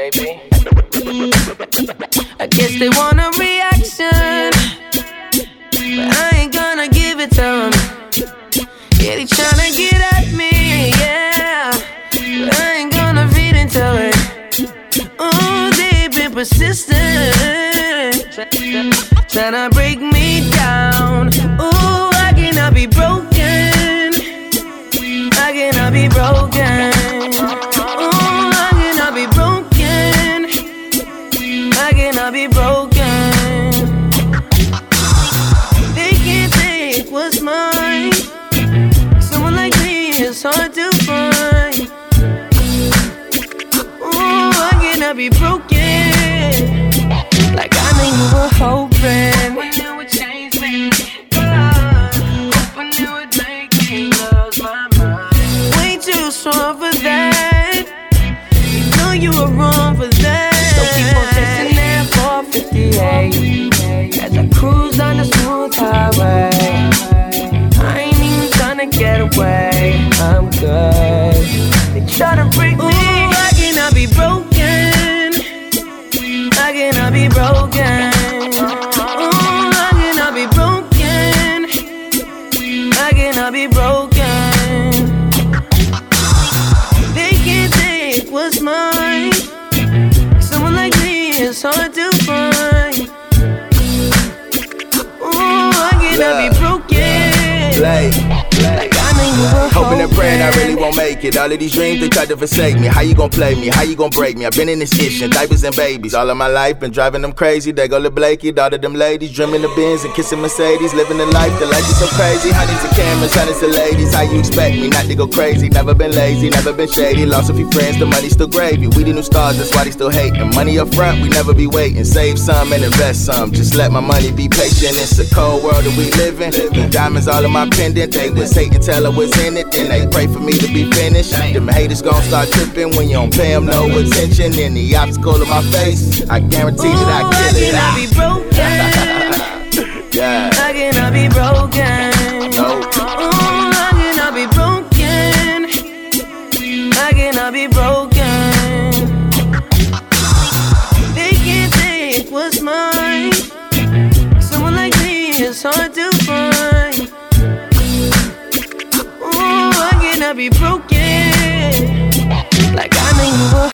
JB. I guess they want a reaction, but I ain't gonna give it to them. Yeah, they tryna get at me, yeah, but I ain't gonna feed into it. Ooh, they've been persistent, tryna break me down. Ooh, I cannot be broken. I be broken. Like I knew you were hoping. When you would change me. Strong for that. You know you were wrong for that. So keep on chasing that 458 as I cruise on the smooth highway. I ain't even tryna get away. I'm good. They try to break is hard to find. Ooh, I cannot be broken. Like, Like I know you were Hoping and praying I really won't make it. All of these dreams, they tried to forsake me. How you gonna play me? How you gonna break me? I've been in this shit, and diapers and babies. All of my life, been driving them crazy. They go to Blakey, daughter them ladies. Dreaming the Benz and kissing Mercedes. Living the life, the life is so crazy. Hundreds of cameras, hundreds of ladies. How you expect me not to go crazy? Never been lazy, never been shady. Lost a few friends, the money still gravy. We the new stars, that's why they still hating. Money up front, we never be waiting. Save some and invest some. Just let my money be patient. It's a cold world that we live in. Diamonds all in my pendant. They was hating I was Then they pray for me to be finished. Them haters gon' start tripping when you don't pay them no attention. Any obstacle in my face, I guarantee that I I kill it. cannot be broken.